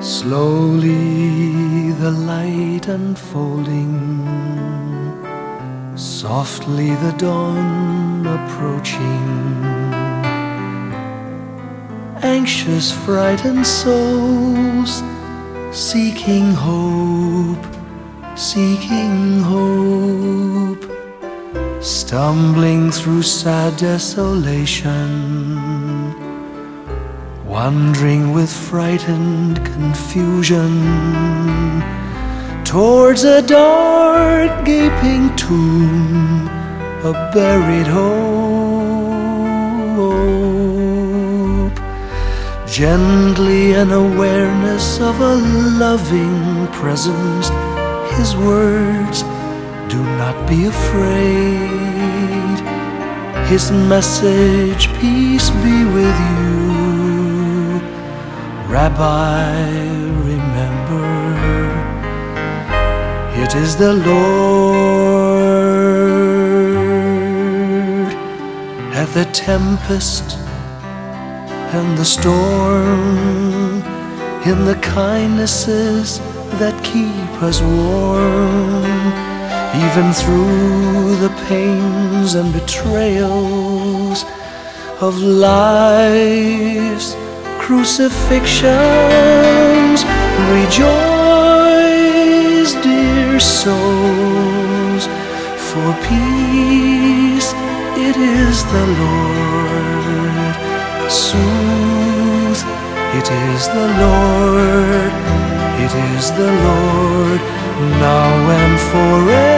Slowly the light unfolding, softly the dawn approaching. Anxious, frightened souls seeking hope, seeking hope, stumbling through sad desolation wandering with frightened confusion towards a dark gaping tomb, a buried hope. Gently an awareness of a loving presence, his words, do not be afraid. His message, peace be with you. Rabbi, remember, it is the Lord. At the tempest and the storm, in the kindnesses that keep us warm, even through the pains and betrayals of life's crucifixions. Rejoice, dear souls, for peace it is the Lord. Sooth, it is the Lord, it is the Lord, now and forever.